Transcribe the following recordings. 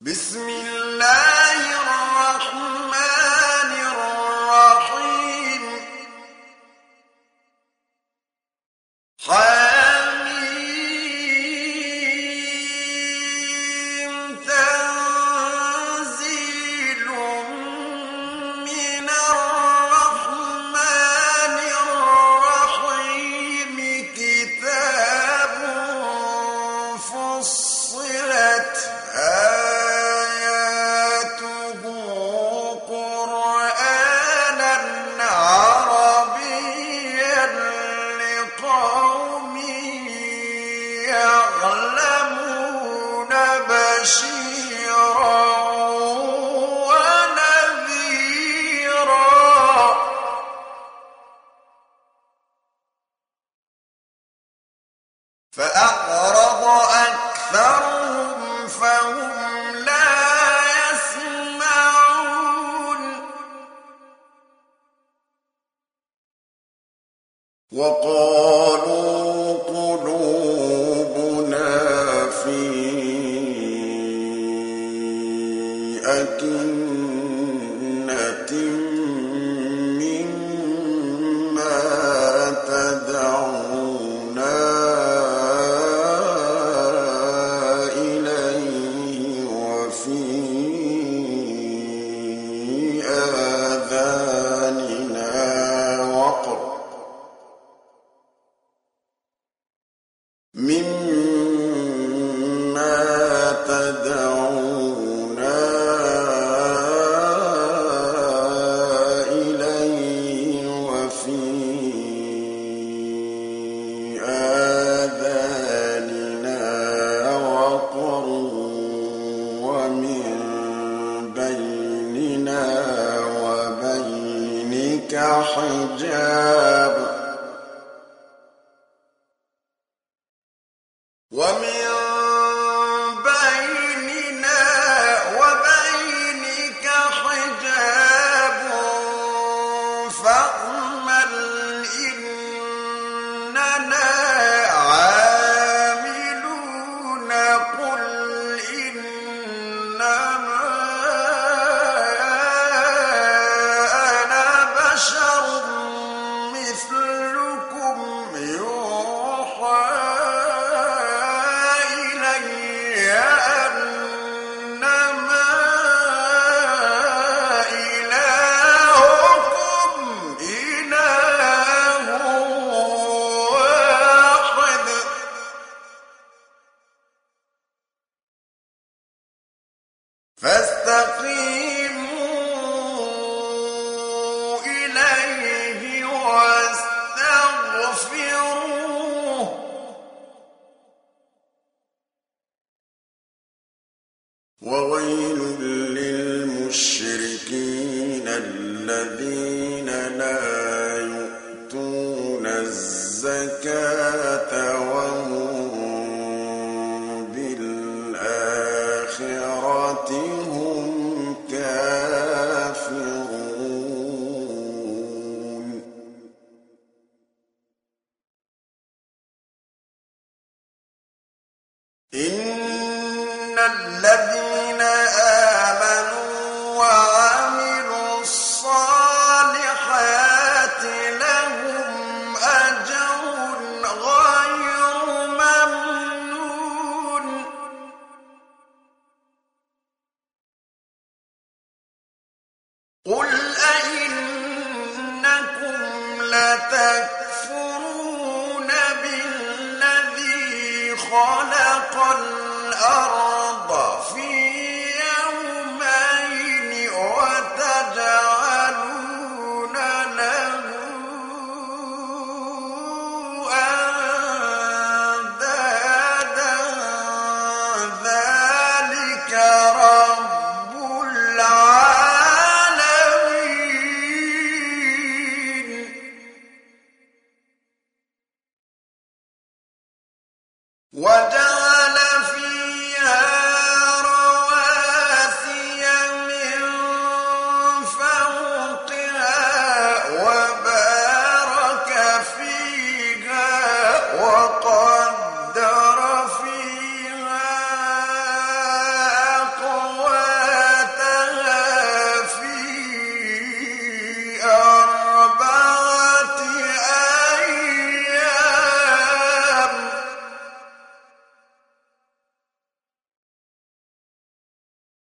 بسم الله أكنة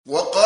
وقدر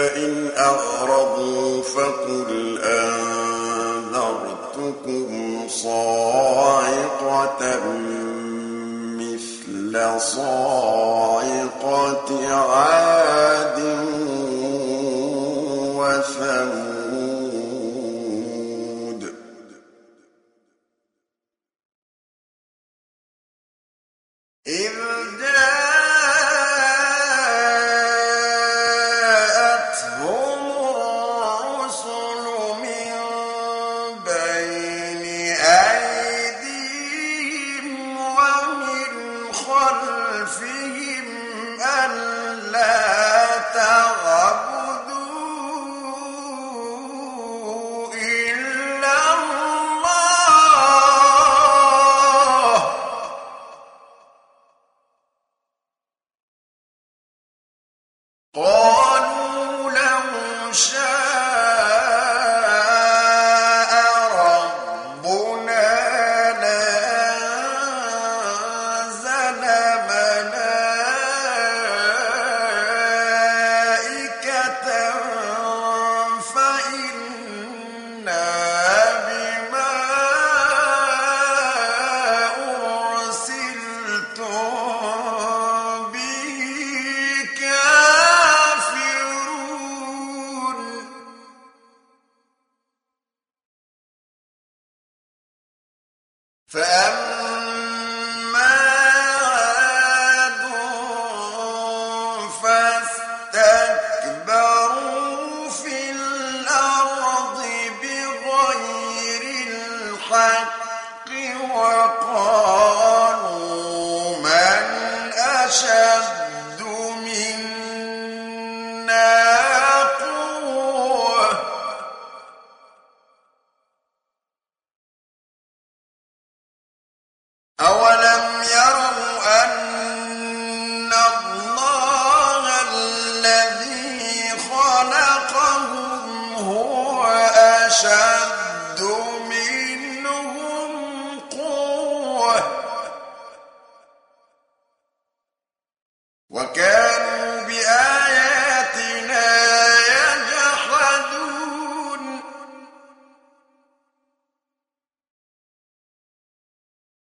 فإن أغرضوا فقل أنذرتكم صاعقة مثل صاعقة عاد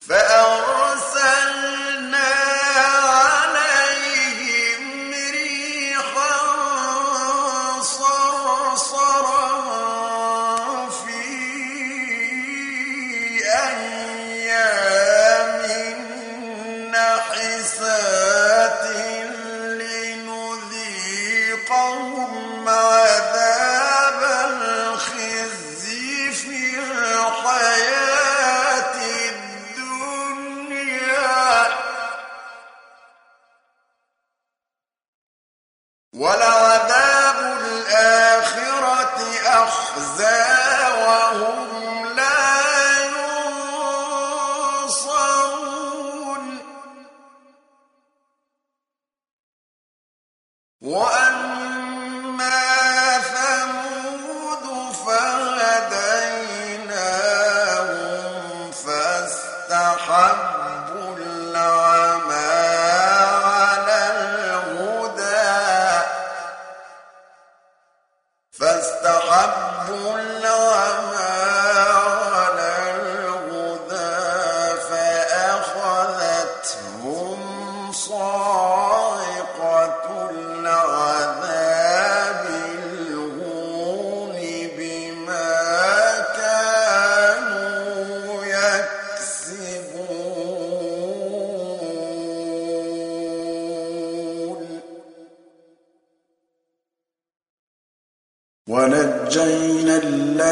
فأرى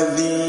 الذين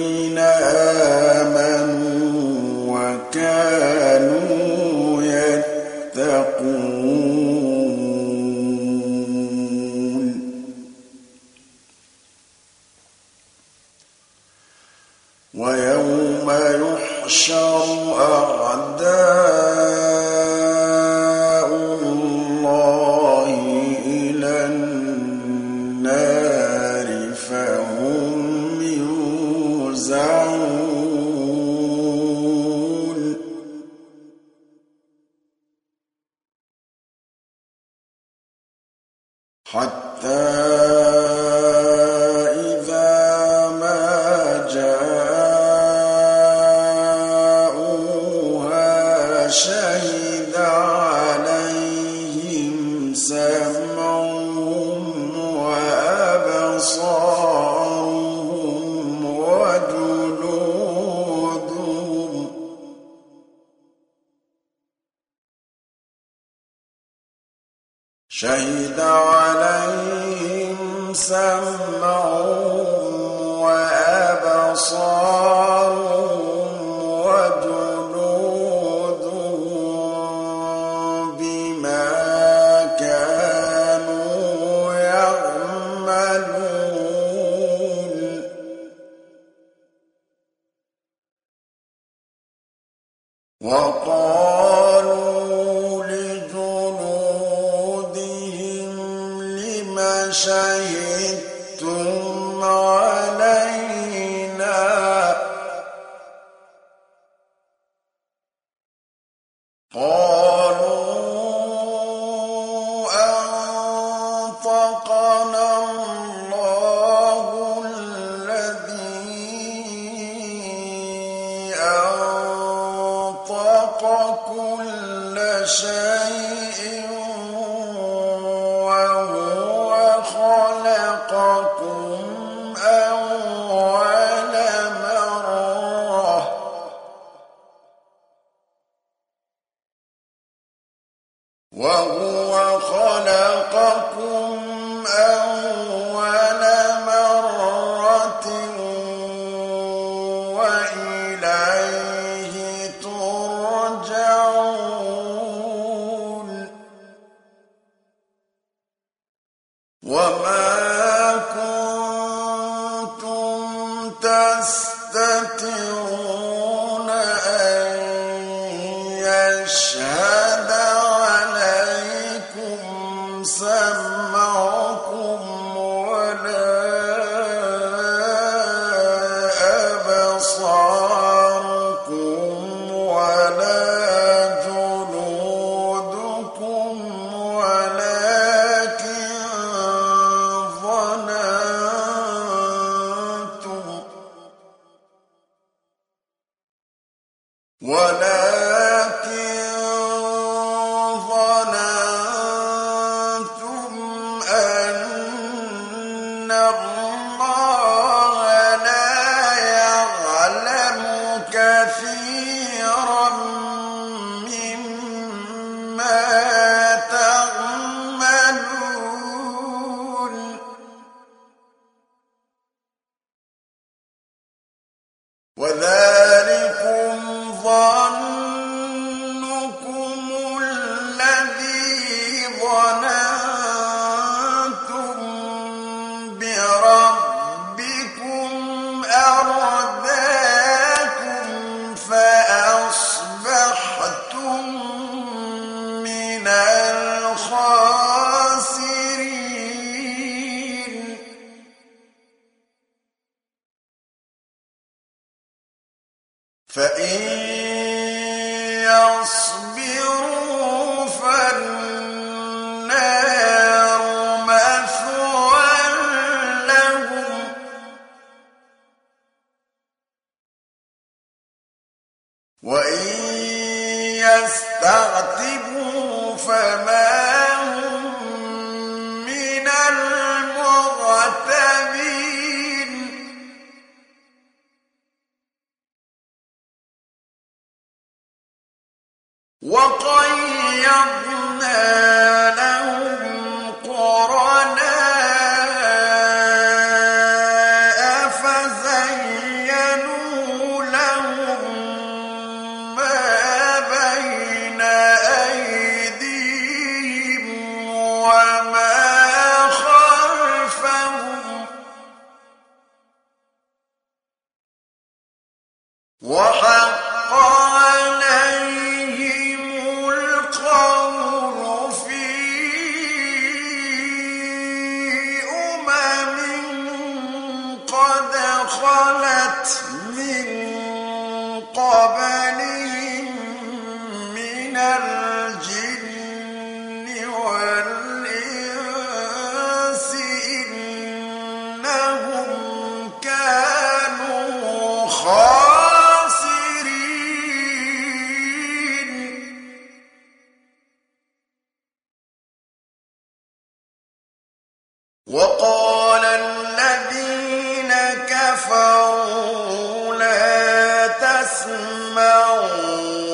شهد وقيضنا تسمعوا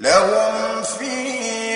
لهم فيها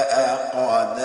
تحت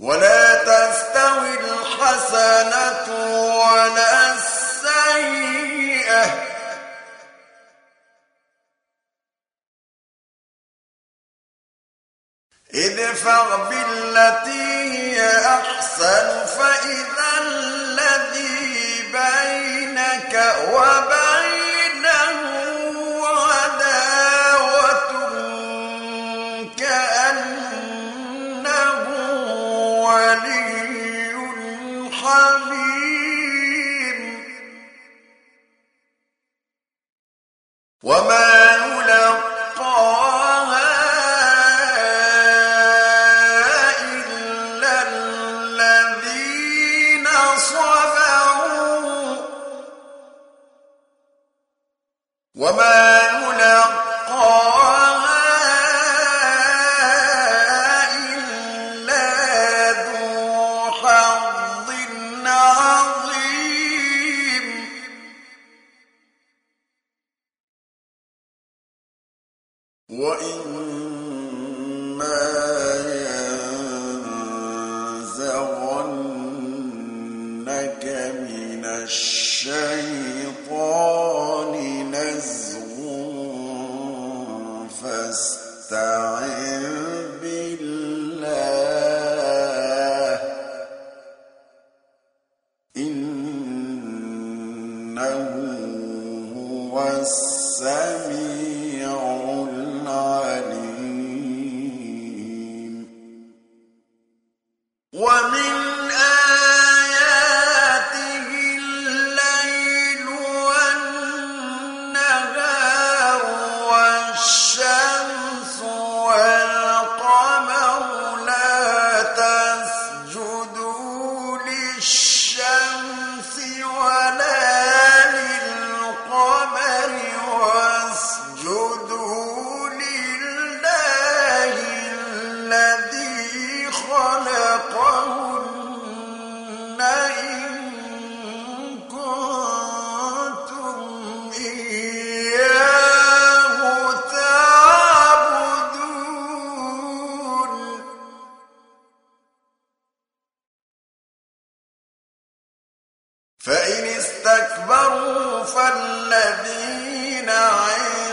ولا تستوي الحسنة ولا السيئة. ادفع بالتي هي أحسن وما الشيطان فإن استكبروا فالذين عند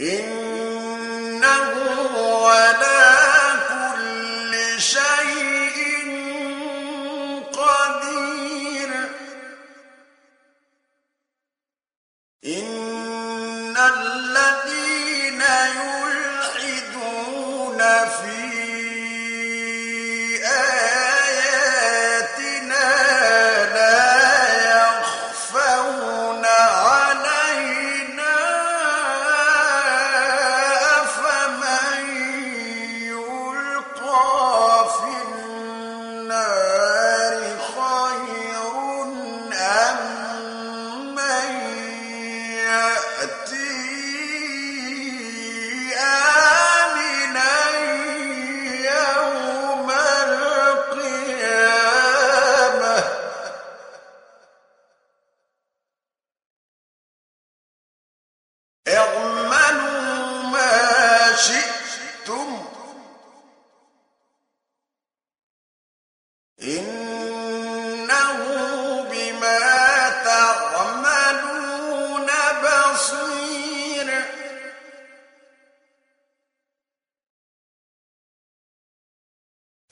إن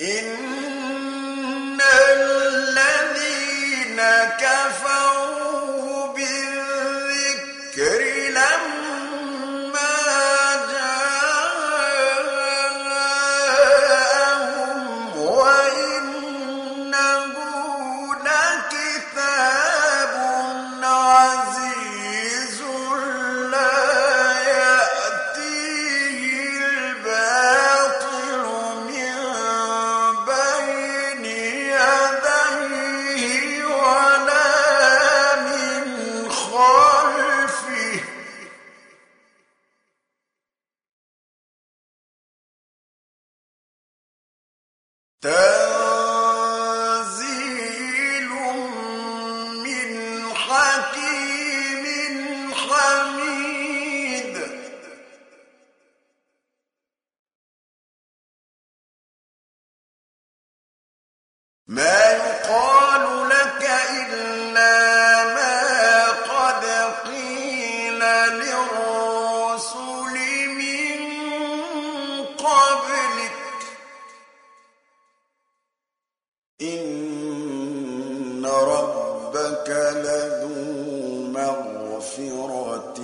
إن الذين كفروا إِنَّ رَبَّكَ لَذُو مَغْفِرَةٍ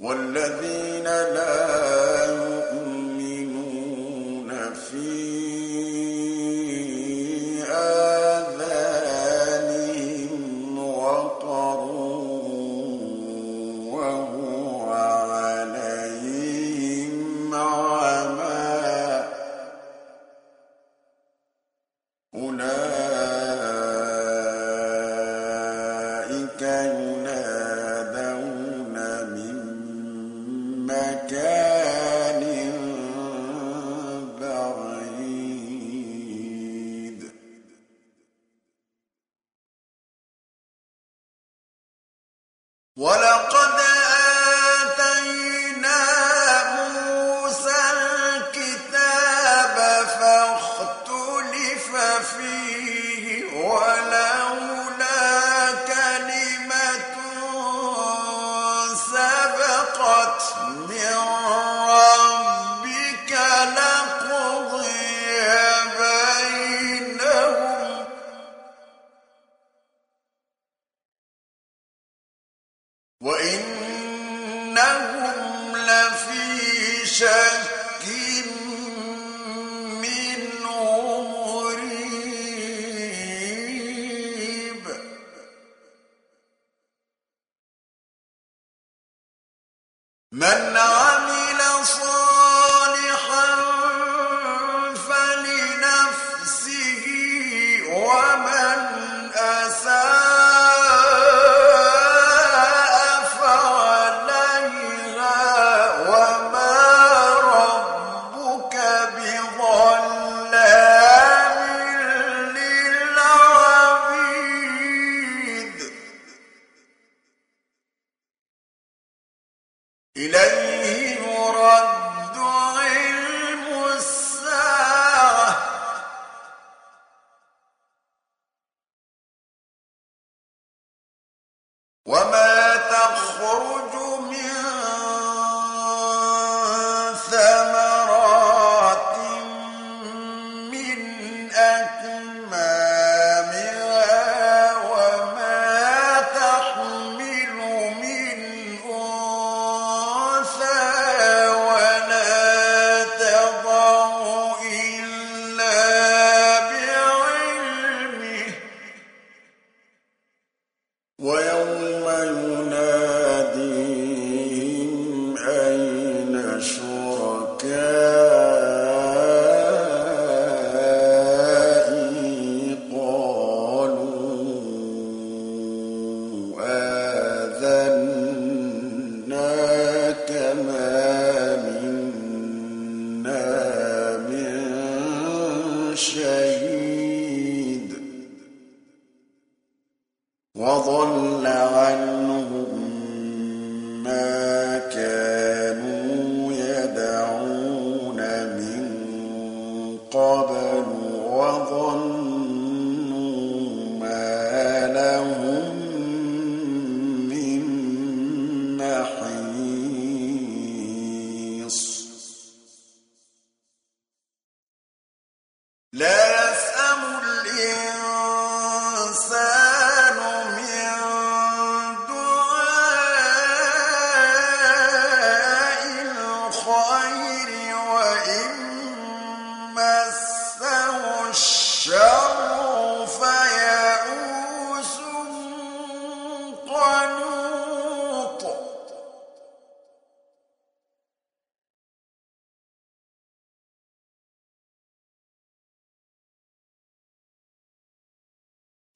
والذين لا يؤمنون فيه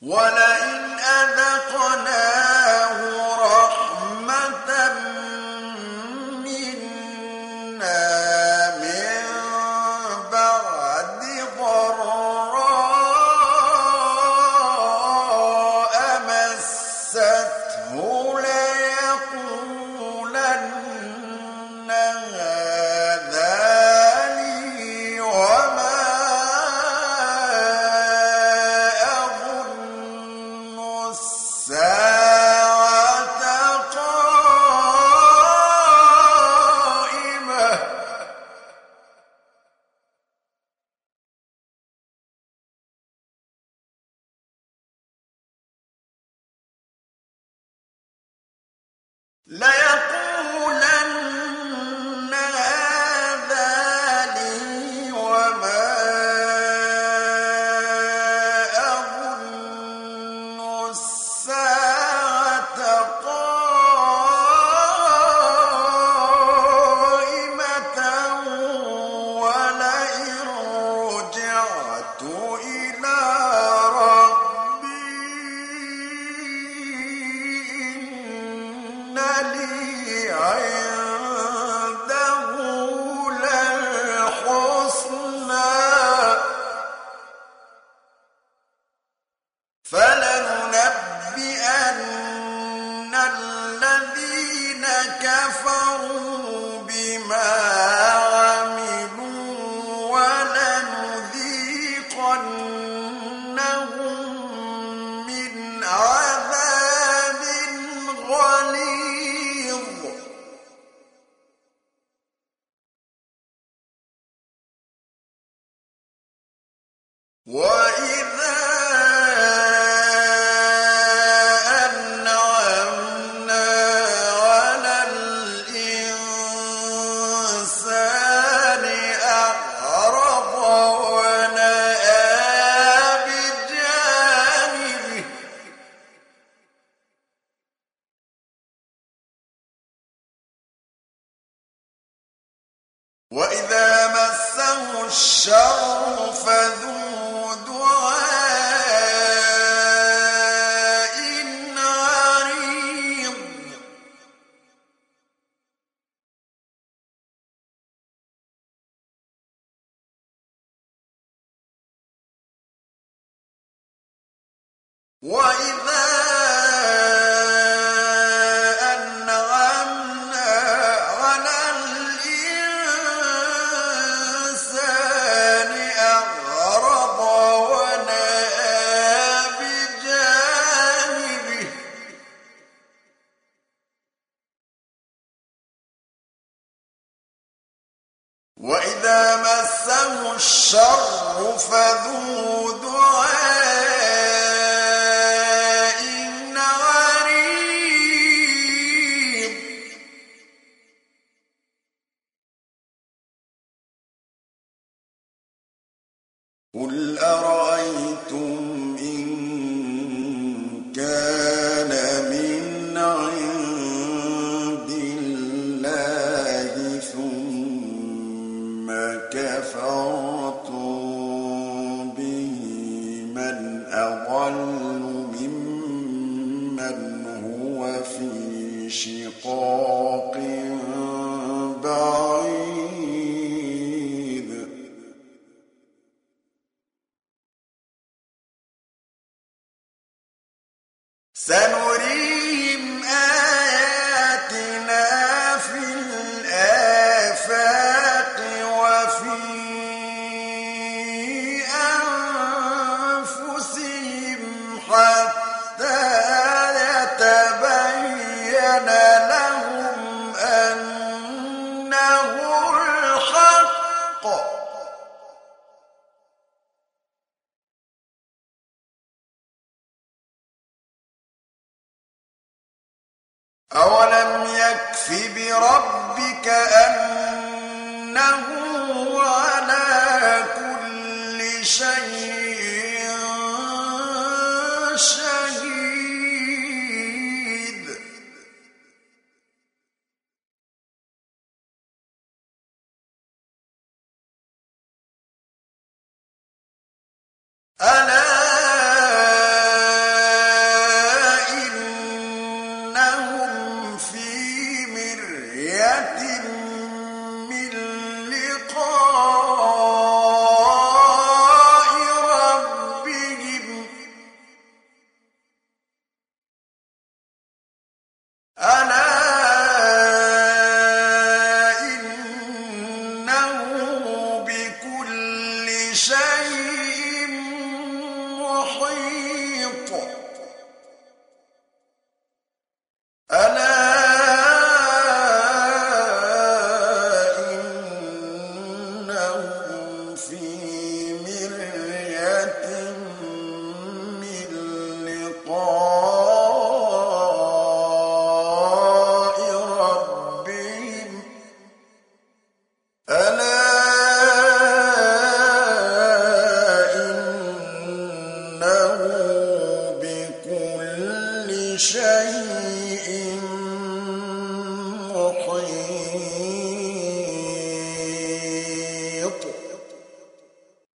ولئن شيء